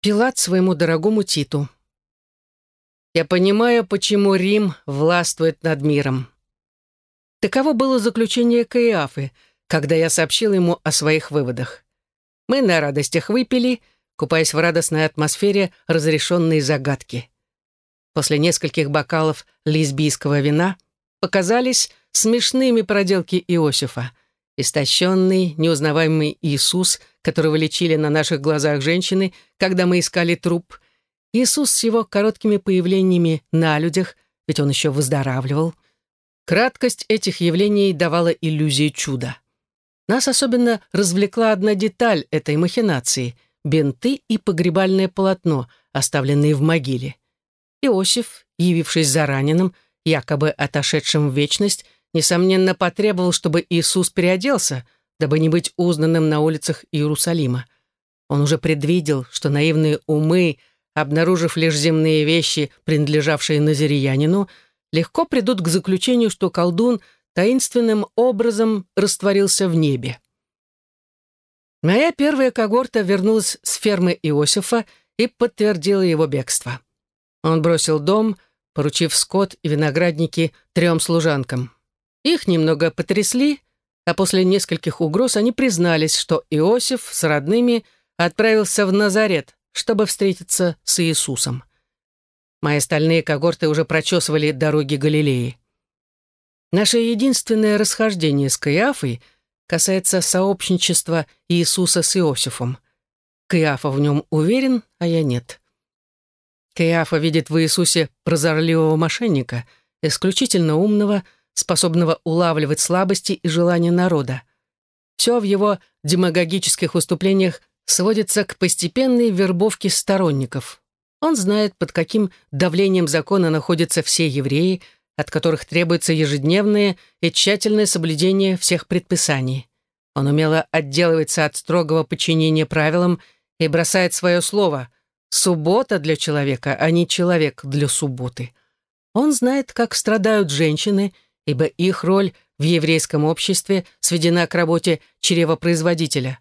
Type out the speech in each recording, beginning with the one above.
Пилат своему дорогому Титу. Я понимаю, почему Рим властвует над миром. Таково было заключение Каиафы, когда я сообщил ему о своих выводах. Мы на радостях выпили, купаясь в радостной атмосфере разрешенной загадки. После нескольких бокалов лесбийского вина показались смешными проделки Иосифа. Истощенный, неузнаваемый Иисус, которого лечили на наших глазах женщины, когда мы искали труп. Иисус с его короткими появлениями на людях, ведь он еще выздоравливал. Краткость этих явлений давала иллюзию чуда. Нас особенно развлекла одна деталь этой махинации — бинты и погребальное полотно, оставленные в могиле. Иосиф, явившись за раненым, якобы отошедшим в вечность, несомненно, потребовал, чтобы Иисус переоделся, дабы не быть узнанным на улицах Иерусалима. Он уже предвидел, что наивные умы, обнаружив лишь земные вещи, принадлежавшие Назириянину, легко придут к заключению, что колдун таинственным образом растворился в небе. Моя первая когорта вернулась с фермы Иосифа и подтвердила его бегство. Он бросил дом, поручив скот и виноградники трем служанкам. Их немного потрясли, а после нескольких угроз они признались, что Иосиф с родными отправился в Назарет, чтобы встретиться с Иисусом. Мои остальные когорты уже прочесывали дороги Галилеи. Наше единственное расхождение с Каиафой касается сообщничества Иисуса с Иосифом. Каиафа в нем уверен, а я нет. Каиафа видит в Иисусе прозорливого мошенника, исключительно умного, способного улавливать слабости и желания народа. Все в его демагогических выступлениях сводится к постепенной вербовке сторонников. Он знает, под каким давлением закона находятся все евреи, от которых требуется ежедневное и тщательное соблюдение всех предписаний. Он умело отделывается от строгого подчинения правилам и бросает свое слово «суббота для человека, а не человек для субботы». Он знает, как страдают женщины, ибо их роль в еврейском обществе сведена к работе чревопроизводителя.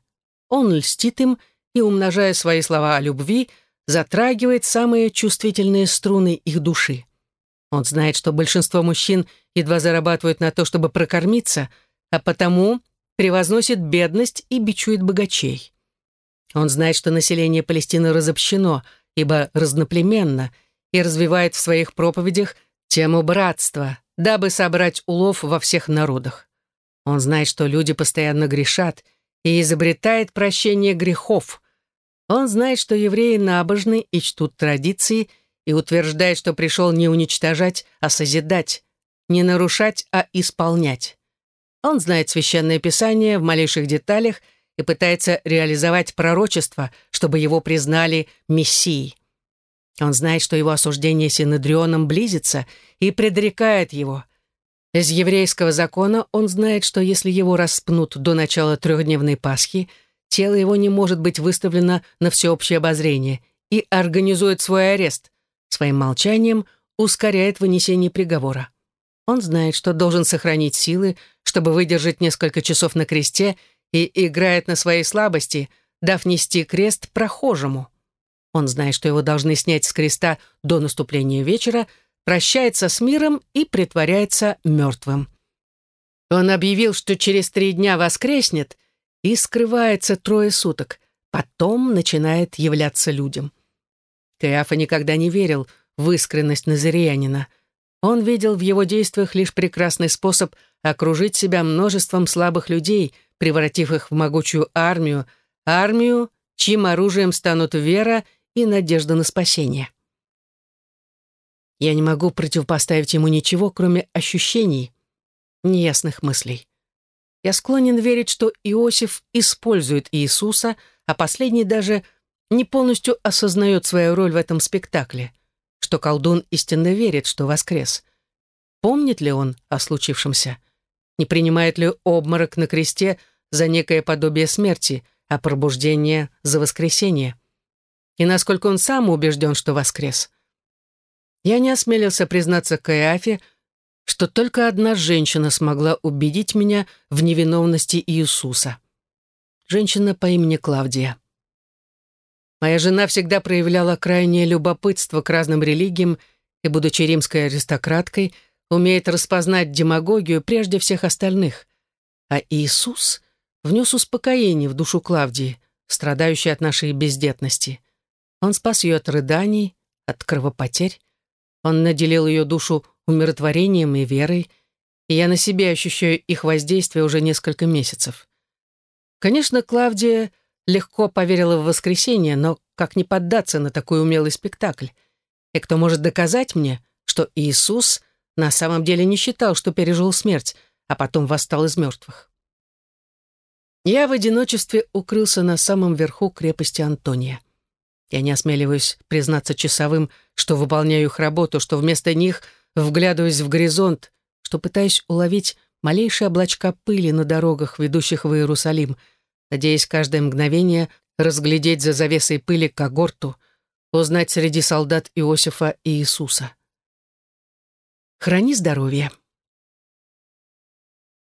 Он льстит им и, умножая свои слова о любви, затрагивает самые чувствительные струны их души. Он знает, что большинство мужчин едва зарабатывают на то, чтобы прокормиться, а потому превозносит бедность и бичует богачей. Он знает, что население Палестины разобщено, ибо разноплеменно, и развивает в своих проповедях тему братства, дабы собрать улов во всех народах. Он знает, что люди постоянно грешат и изобретает прощение грехов. Он знает, что евреи набожны и чтут традиции – и утверждает, что пришел не уничтожать, а созидать, не нарушать, а исполнять. Он знает священное писание в малейших деталях и пытается реализовать пророчество, чтобы его признали мессией. Он знает, что его осуждение Синедрионом близится и предрекает его. Из еврейского закона он знает, что если его распнут до начала трехдневной Пасхи, тело его не может быть выставлено на всеобщее обозрение и организует свой арест, Своим молчанием ускоряет вынесение приговора. Он знает, что должен сохранить силы, чтобы выдержать несколько часов на кресте и играет на своей слабости, дав нести крест прохожему. Он знает, что его должны снять с креста до наступления вечера, прощается с миром и притворяется мертвым. Он объявил, что через три дня воскреснет и скрывается трое суток, потом начинает являться людям. Каиафа никогда не верил в искренность Назариянина. Он видел в его действиях лишь прекрасный способ окружить себя множеством слабых людей, превратив их в могучую армию, армию, чьим оружием станут вера и надежда на спасение. Я не могу противопоставить ему ничего, кроме ощущений, неясных мыслей. Я склонен верить, что Иосиф использует Иисуса, а последний даже – не полностью осознает свою роль в этом спектакле, что колдун истинно верит, что воскрес. Помнит ли он о случившемся? Не принимает ли обморок на кресте за некое подобие смерти, а пробуждение за воскресение? И насколько он сам убежден, что воскрес? Я не осмелился признаться Каиафе, что только одна женщина смогла убедить меня в невиновности Иисуса. Женщина по имени Клавдия. Моя жена всегда проявляла крайнее любопытство к разным религиям и, будучи римской аристократкой, умеет распознать демагогию прежде всех остальных. А Иисус внес успокоение в душу Клавдии, страдающей от нашей бездетности. Он спас ее от рыданий, от кровопотерь. Он наделил ее душу умиротворением и верой, и я на себе ощущаю их воздействие уже несколько месяцев. Конечно, Клавдия легко поверила в воскресенье, но как не поддаться на такой умелый спектакль? И кто может доказать мне, что Иисус на самом деле не считал, что пережил смерть, а потом восстал из мертвых? Я в одиночестве укрылся на самом верху крепости Антония. Я не осмеливаюсь признаться часовым, что выполняю их работу, что вместо них вглядываюсь в горизонт, что пытаюсь уловить малейшие облачка пыли на дорогах, ведущих в Иерусалим, надеясь каждое мгновение разглядеть за завесой пыли когорту, узнать среди солдат Иосифа и Иисуса. Храни здоровье.